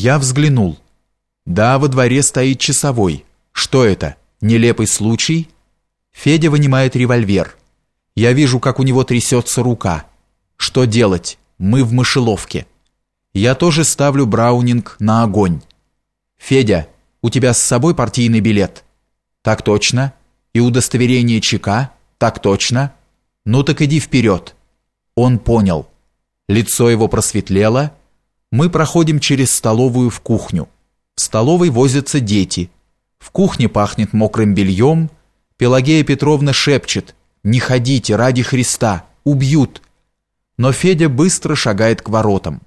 Я взглянул. Да, во дворе стоит часовой. Что это? Нелепый случай? Федя вынимает револьвер. Я вижу, как у него трясется рука. Что делать? Мы в мышеловке. Я тоже ставлю Браунинг на огонь. Федя, у тебя с собой партийный билет? Так точно. И удостоверение ЧК? Так точно. Ну так иди вперед. Он понял. Лицо его просветлело. Мы проходим через столовую в кухню. В столовой возятся дети. В кухне пахнет мокрым бельем. Пелагея Петровна шепчет «Не ходите, ради Христа, убьют!» Но Федя быстро шагает к воротам.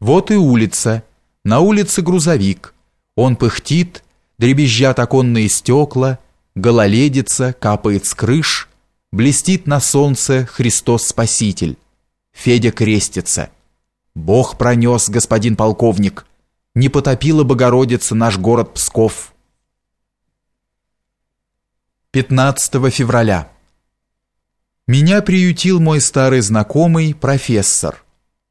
Вот и улица. На улице грузовик. Он пыхтит, дребезжат оконные стекла, гололедица капает с крыш, блестит на солнце Христос Спаситель. Федя крестится. Бог пронес, господин полковник, не потопила Богородица наш город Псков. 15 февраля. Меня приютил мой старый знакомый, профессор.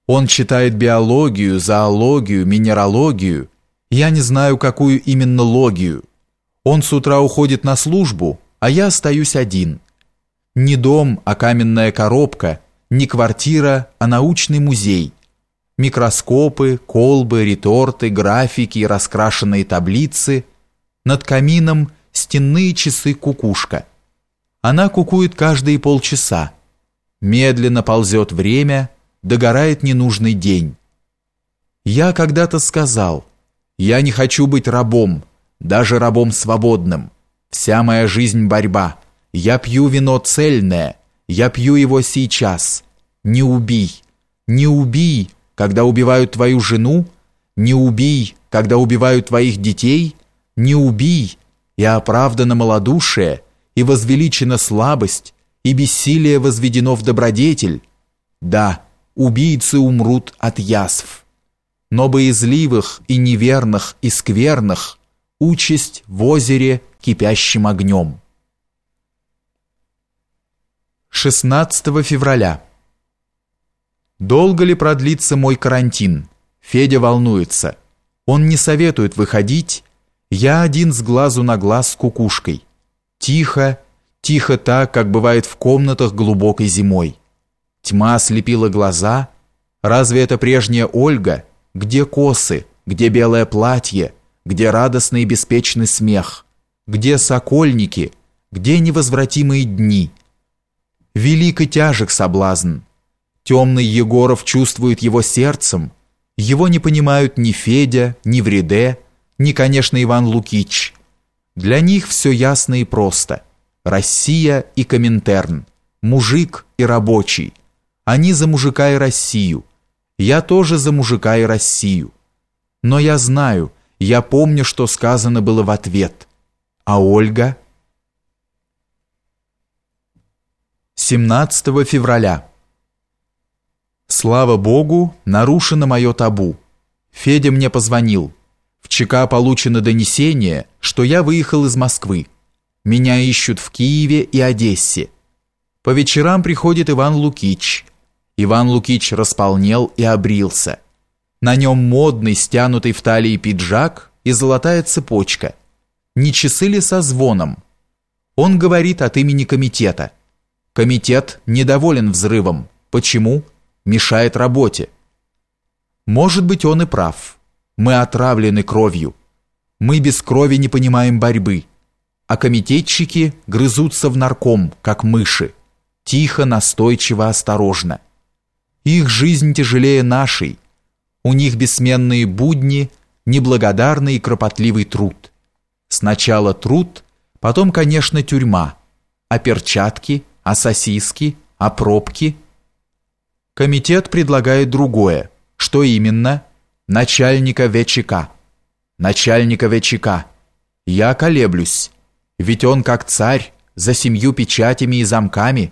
Он читает биологию, зоологию, минералогию. Я не знаю, какую именно логию. Он с утра уходит на службу, а я остаюсь один. Не дом, а каменная коробка, не квартира, а научный музей. Микроскопы, колбы, реторты, графики, раскрашенные таблицы. Над камином стенные часы кукушка. Она кукует каждые полчаса. Медленно ползет время, догорает ненужный день. Я когда-то сказал, я не хочу быть рабом, даже рабом свободным. Вся моя жизнь борьба. Я пью вино цельное, я пью его сейчас. Не убий, не убий, когда убивают твою жену, не убий, когда убивают твоих детей, не убий, и оправдано малодушие, и возвеличена слабость, и бессилие возведено в добродетель. Да, убийцы умрут от язв. Но боязливых и неверных и скверных участь в озере кипящим огнем. 16 февраля. Долго ли продлится мой карантин? Федя волнуется. Он не советует выходить. Я один с глазу на глаз с кукушкой. Тихо, тихо так, как бывает в комнатах глубокой зимой. Тьма ослепила глаза. Разве это прежняя Ольга? Где косы? Где белое платье? Где радостный и беспечный смех? Где сокольники? Где невозвратимые дни? Велик и тяжек соблазн. Темный Егоров чувствует его сердцем. Его не понимают ни Федя, ни Вреде, ни, конечно, Иван Лукич. Для них все ясно и просто. Россия и Коминтерн. Мужик и рабочий. Они за мужика и Россию. Я тоже за мужика и Россию. Но я знаю, я помню, что сказано было в ответ. А Ольга... 17 февраля. Слава Богу, нарушено мое табу. Федя мне позвонил. В ЧК получено донесение, что я выехал из Москвы. Меня ищут в Киеве и Одессе. По вечерам приходит Иван Лукич. Иван Лукич располнел и обрился. На нем модный, стянутый в талии пиджак и золотая цепочка. Не часы ли со звоном? Он говорит от имени комитета. Комитет недоволен взрывом. Почему? Мешает работе. Может быть, он и прав. Мы отравлены кровью. Мы без крови не понимаем борьбы. А комитетчики грызутся в нарком, как мыши. Тихо, настойчиво, осторожно. Их жизнь тяжелее нашей. У них бессменные будни, неблагодарный и кропотливый труд. Сначала труд, потом, конечно, тюрьма. А перчатки – а сосиски? А пробки? Комитет предлагает другое. Что именно? Начальника ВЧК. Начальника ВЧК. Я колеблюсь. Ведь он как царь, за семью печатями и замками.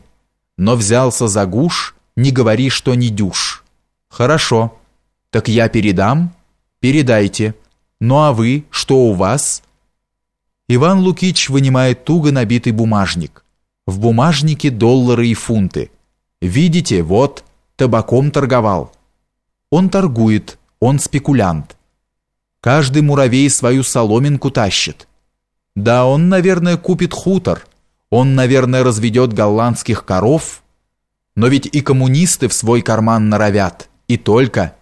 Но взялся за гуш, не говори, что не дюш. Хорошо. Так я передам? Передайте. Ну а вы, что у вас? Иван Лукич вынимает туго набитый бумажник. В бумажнике доллары и фунты. Видите, вот, табаком торговал. Он торгует, Он спекулянт. Каждый муравей свою соломинку тащит. Да, он, наверное, купит хутор. Он, наверное, разведет голландских коров. Но ведь и коммунисты в свой карман норовят. И только –